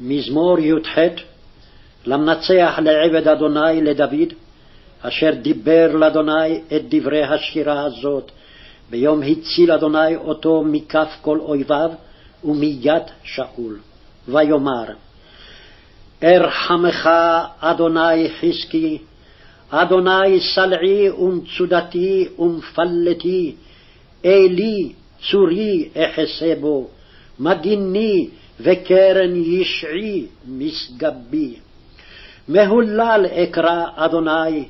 מזמור י"ח למנצח לעבד אדוני לדוד, אשר דיבר לאדוני את דברי השירה הזאת, ביום הציל אדוני אותו מכף כל אויביו ומיד שאול. ויאמר, ארחמך אדוני חזקי, אדוני סלעי ומצודתי ומפלתי, אלי צורי אחסה בו, מגיני וקרן ישעי משגבי. מהולל אקרא אדוני,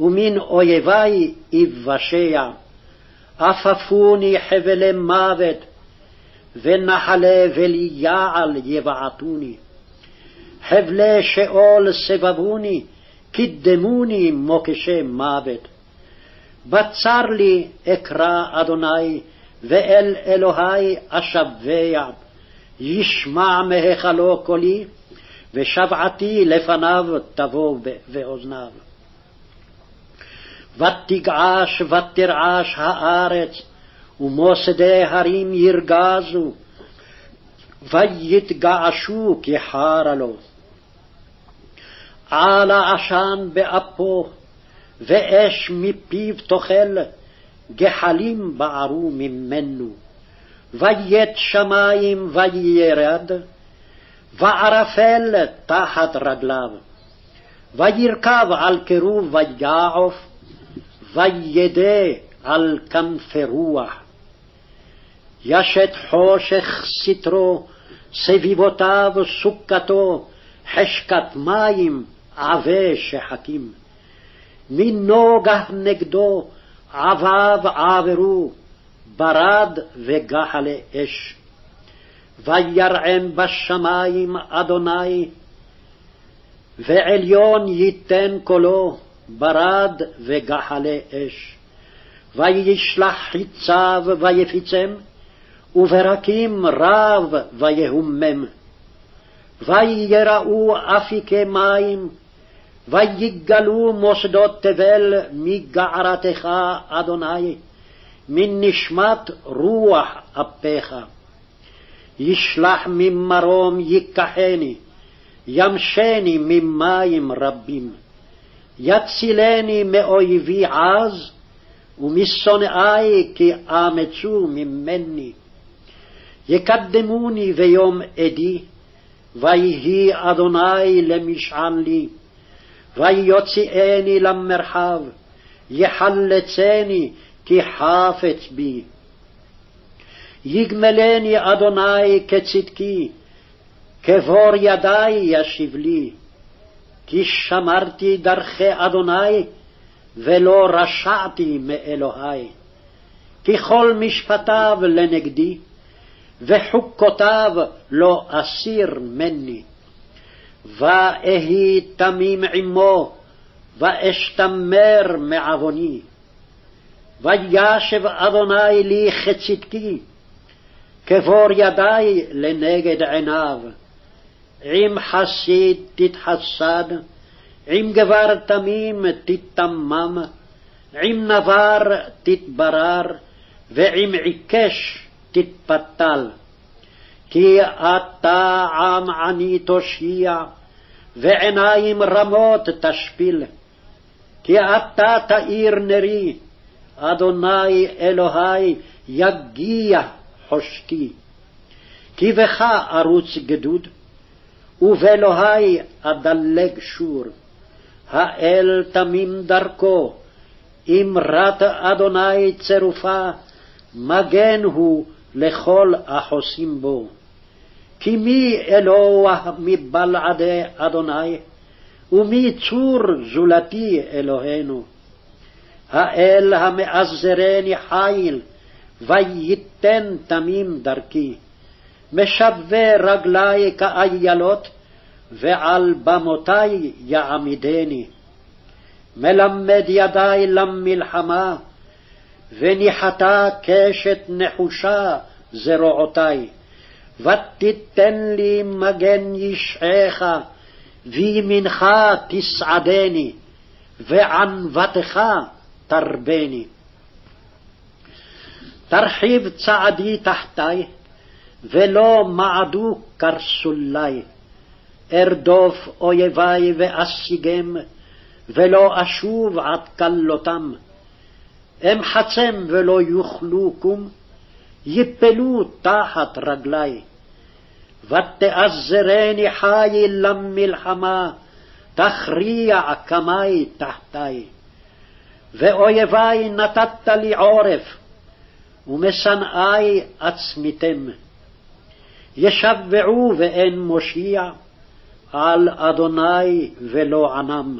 ומן אויבי יבשע. עפפוני חבלי מוות, ונחלי וליעל יבעטוני. חבלי שאול סבבוני, קידמוני מוקשי מוות. בצר לי אקרא אדוני, ואל אלוהי אשבע. ישמע מהיכלו קולי, ושבעתי לפניו תבוא באוזניו. ותגעש ותרעש הארץ, ומוסדי הרים ירגזו, ויתגעשו כי חרה לו. עלה עשן באפו, ואש מפיו תאכל, גחלים בערו ממנו. ויית שמים וירד, וערפל תחת רגליו. וירכב על קירוב ויעוף, וידע על כנפי רוח. ישת חושך סטרו, סביבותיו סוכתו, חשקת מים עבה שחקים. מנוגה נגדו עביו עברו, ברד וגחלי אש. וירעם בשמים אדוני, ועליון ייתן קולו, ברד וגחלי אש. וישלח חיציו ויפיצם, וברקים רב ויהומם. ויראו אפיקי מים, ויגלו מוסדות תבל מגערתך, אדוני. מן נשמת רוח אפיך. ישלח ממרום ייקחני, ימשני ממים רבים. יצילני מאויבי עז, ומשונאי כי אמצו ממני. יקדמוני ביום עדי, ויהי אדוני למשען לי. ויוציאני למרחב, יחלצני כי חפץ בי. יגמלני אדוני כצדקי, כבור ידי ישיב לי. כי שמרתי דרכי אדוני, ולא רשעתי מאלוהי. כי כל משפטיו לנגדי, וחוקותיו לא אסיר מני. ואהי תמים עמו, ואשתמר מעווני. וישב אדוני לי כצדקי, כבור ידי לנגד עיניו. עם חסיד תתחסד, עם גבר תמים תתמם, עם נבר תתברר, ועם עיקש תתפתל. כי אתה עם עני תושיע, ועיניים רמות תשפיל. כי אתה תאיר נרי, אדוני אלוהי יגיע חושקי. כי בך ארוץ גדוד, ובאלוהי אדלג שור. האל תמים דרכו, אמרת אדוני צרופה, מגן הוא לכל החוסים בו. כי מי אלוה מבלעדי אדוני, ומי צור זולתי אלוהינו. האל המאזרני חיל, וייתן תמים דרכי. משווה רגלי כאיילות, ועל במותי יעמידני. מלמד ידי למלחמה, וניחתה קשת נחושה זרועותי. ותיתן לי מגן ישעך, וימינך תסעדני, וענוותך תרבני. תרחיב צעדי תחתי, ולא מעדו קרסולי, ארדוף אויבי ואשיגם, ולא אשוב עד כלותם. אמחצם ולא יוכלו קום, יפלו תחת רגלי. ותאזרני חיל למלחמה, תכריע קמי תחתי. ואויבי נתת לי עורף, ומשנאי עצמיתם. ישבעו ואין מושיע, על אדוני ולא ענם.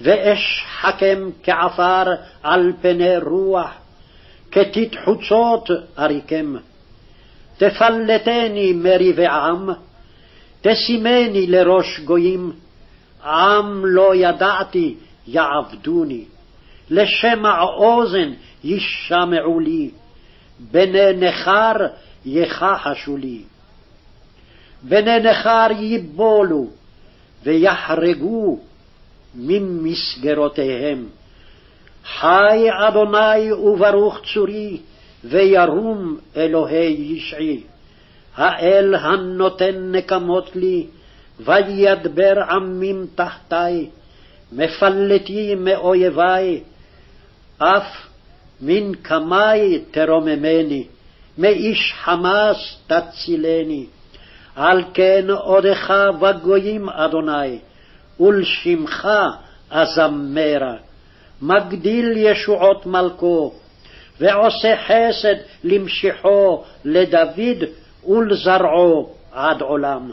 ואש חכם כעפר על פני רוח, כתית חוצות אריקם. תפלטני מריבי עם, תשימני לראש גויים, עם לא ידעתי יעבדוני, לשמע אוזן ישמעו לי, בני נכר יכחשו לי. בני נכר ייבולו ויחרגו ממסגרותיהם. חי אדוני וברוך צורי, וירום אלוהי ישעי. האל הנותן נקמות לי, וידבר עמים תחתי, מפלטי מאויבי, אף מן קמי תרוממני, מאיש חמאס תצילני. על כן עודך בגויים, אדוני, ולשמך אזמרה. מגדיל ישועות מלכו, ועושה חסד למשחו לדוד ולזרעו עד עולם.